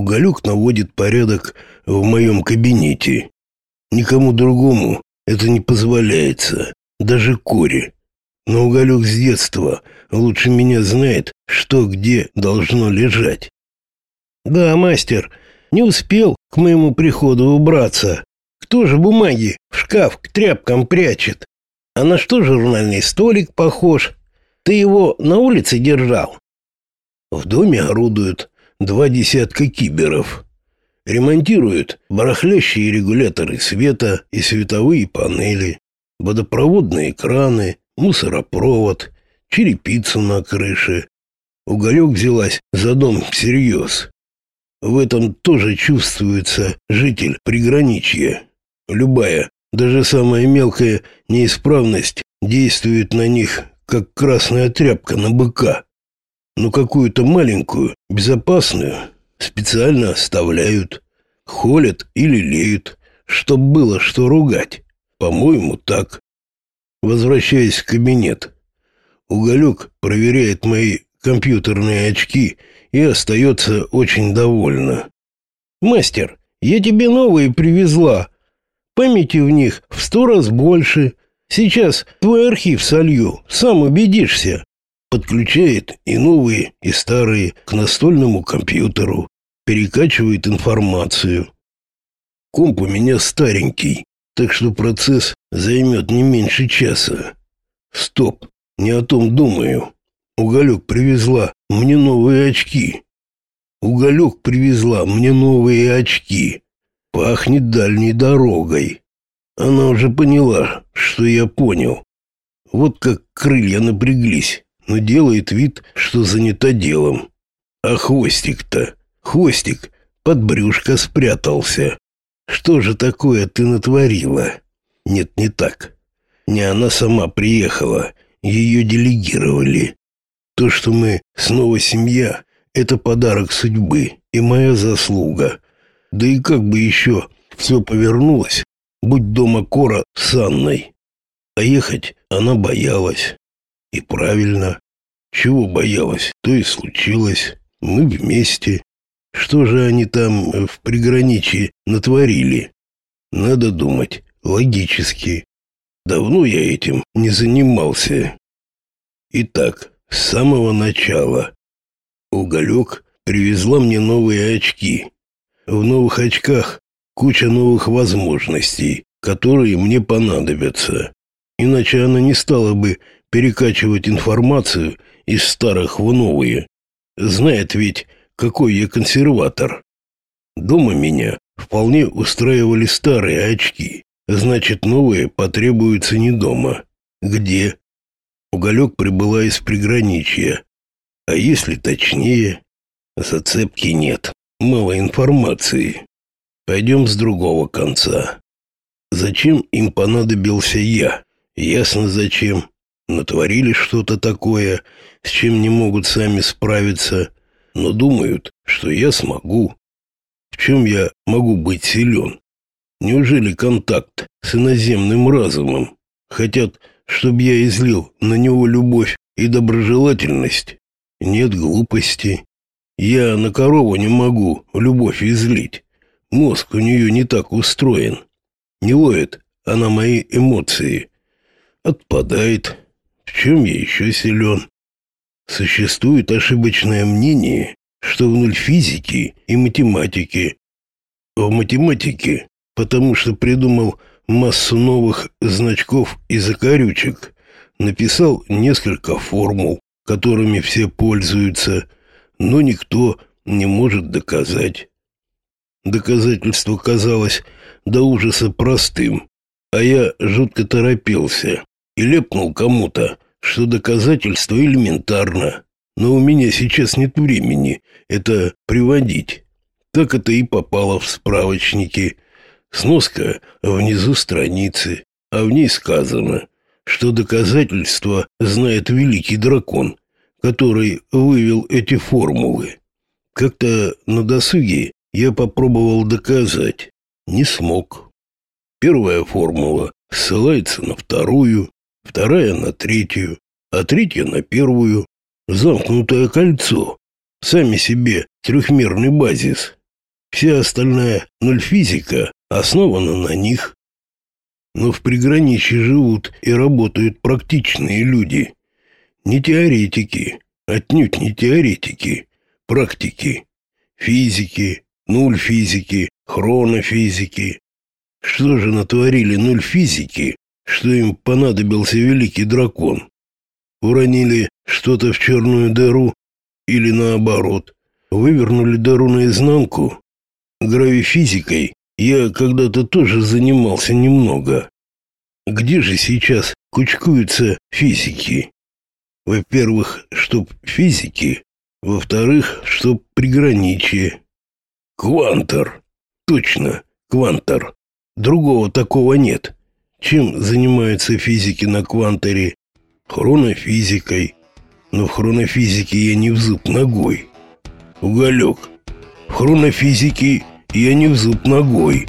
Уголек наводит порядок в моем кабинете. Никому другому это не позволяется, даже Коре. Но Уголек с детства лучше меня знает, что где должно лежать. Да, мастер, не успел к моему приходу убраться. Кто же бумаги в шкаф к тряпкам прячет? А на что журнальный столик похож? Ты его на улице держал? В доме орудуют два десятка киберов. Ремонтируют барахлящие регуляторы света и световые панели, водопроводные краны, мусоропровод, черепицу на крыше. Уголек взялась за дом всерьез. В этом тоже чувствуется житель приграничья. Любая, даже самая мелкая неисправность действует на них, как красная тряпка на быка. Но какую-то маленькую, безопасную, специально оставляют, холят или леют, чтоб было что ругать. По-моему, так. Возвращаясь в кабинет, Уголек проверяет мои компьютерные очки и остается очень довольна. «Мастер, я тебе новые привезла. Памяти в них в сто раз больше. Сейчас твой архив солью, сам убедишься». Подключает и новые, и старые к настольному компьютеру, перекачивает информацию. Комп у меня старенький, так что процесс займет не меньше часа. Стоп, не о том думаю. Уголек привезла мне новые очки. Уголек привезла мне новые очки. Пахнет дальней дорогой. Она уже поняла, что я понял. Вот как крылья напряглись, но делает вид, что занята делом. А хвостик-то, хвостик под брюшко спрятался. Что же такое ты натворила? Нет, не так. Не она сама приехала, ее делегировали. То, что мы снова семья, это подарок судьбы и моя заслуга. Да и как бы еще все повернулось, будь дома Кора с Анной. А ехать она боялась. И правильно. Чего боялась, то и случилось. Мы вместе. Что же они там в приграничье натворили? Надо думать логически. Давно я этим не занимался. Итак, с самого начала. Уголек привезла мне новые очки. В новых очках куча новых возможностей, которые мне понадобятся. Иначе она не стала бы перекачивать информацию из старых в новые. Знает ведь, какой я консерватор. Дома меня вполне устраивали старые очки. Значит, новые потребуются не дома. Где? Уголек прибыла из приграничья. А если точнее, зацепки нет. Мало информации. Пойдем с другого конца. Зачем им понадобился я? Ясно зачем. Натворили что-то такое, с чем не могут сами справиться, но думают, что я смогу. В чем я могу быть силен? Неужели контакт с иноземным разумом? Хотят чтобы я излил на него любовь и доброжелательность. Нет глупости. Я на корову не могу любовь излить. Мозг у нее не так устроен. Не ловит она мои эмоции. Отпадает. В чем я еще силен? Существует ошибочное мнение, что в нуль физики и математики. В математике, потому что придумал массу новых значков и закорючек, написал несколько формул, которыми все пользуются, но никто не может доказать. Доказательство казалось до ужаса простым, а я жутко торопился и лепнул кому-то, что доказательство элементарно, но у меня сейчас нет времени это приводить. Так это и попало в справочники – Сноска внизу страницы, а в ней сказано, что доказательства знает великий дракон, который вывел эти формулы. Как-то на досуге я попробовал доказать, не смог. Первая формула ссылается на вторую, вторая на третью, а третья на первую. Замкнутое кольцо. Сами себе трехмерный базис. Вся остальная нульфизика основана на них. Но в приграничье живут и работают практичные люди. Не теоретики, отнюдь не теоретики, практики, физики, нульфизики, хронофизики. Что же натворили нульфизики, что им понадобился великий дракон? Уронили что-то в черную дыру или наоборот, вывернули дыру наизнанку? Гравифизикой я когда-то тоже занимался немного. Где же сейчас кучкуются физики? Во-первых, чтоб физики, во-вторых, чтоб приграничие. Квантор. Точно, квантор. Другого такого нет. Чем занимаются физики на кванторе? Хронофизикой. Но в хронофизике я не в зуб ногой. Уголек. В хронофизике я не в зуб ногой.